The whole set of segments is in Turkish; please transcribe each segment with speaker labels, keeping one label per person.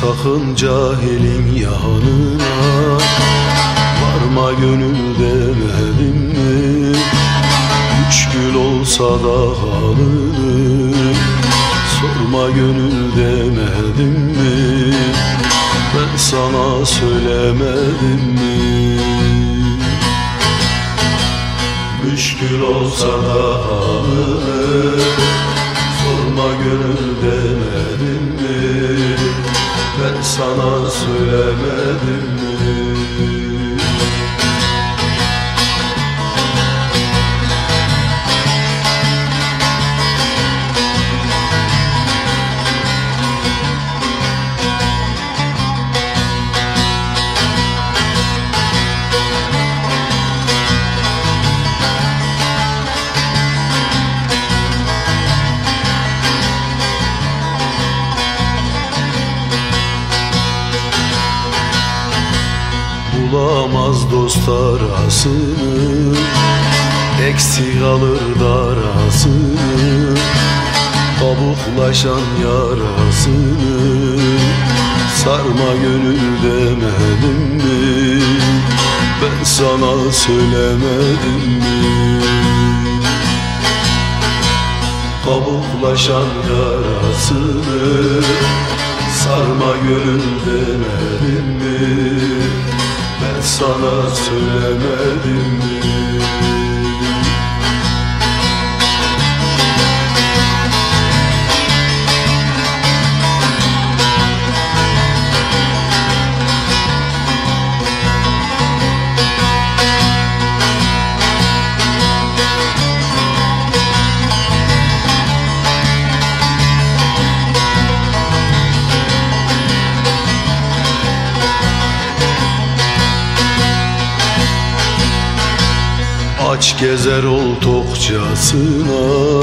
Speaker 1: Sakın cahilin yanına Varma gönül demedim mi? Üç gül olsa da halını Sorma gönül demedim mi? Ben sana söylemedim mi? Müşkül olsa da halını Sorma gönül demedim mi sana söylemedim Bulamaz dost arasını Eksik alır darasını Kabuklaşan yarasını Sarma gönül demedim mi? Ben sana söylemedim mi? Kabuklaşan yarasını Sarma gönül demedim mi Ben sana söylemedim mi Aç gezer ol tokçasına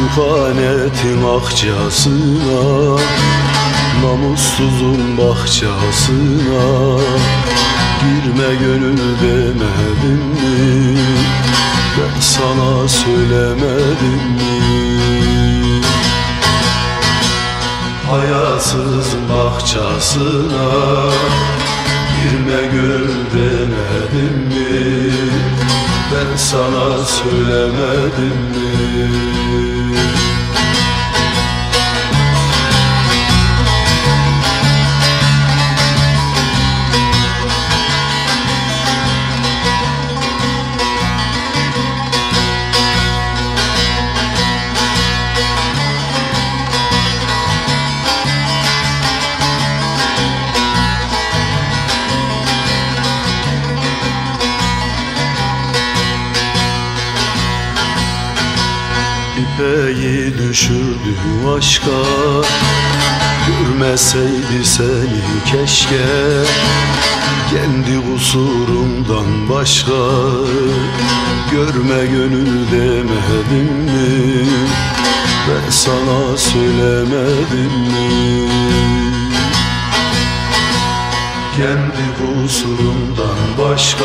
Speaker 1: Muhanetin akçasına Namussuzun bahçasına. Girme gönül demedim mi? Ben sana söylemedim mi? Hayasız bahçasına Girme gönül demedim mi Ben sana söylemedim mi İpeyi düşürdü aşka. Görmeseydi seni keşke. Kendi kusurumdan başka. Görme gönül demedim mi? Ben sana söylemedim mi? Kendi kusurumdan başka.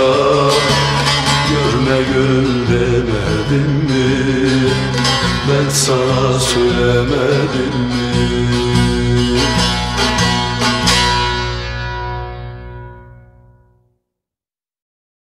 Speaker 1: Görme gönül demedim mi Ben sana söylemedim mi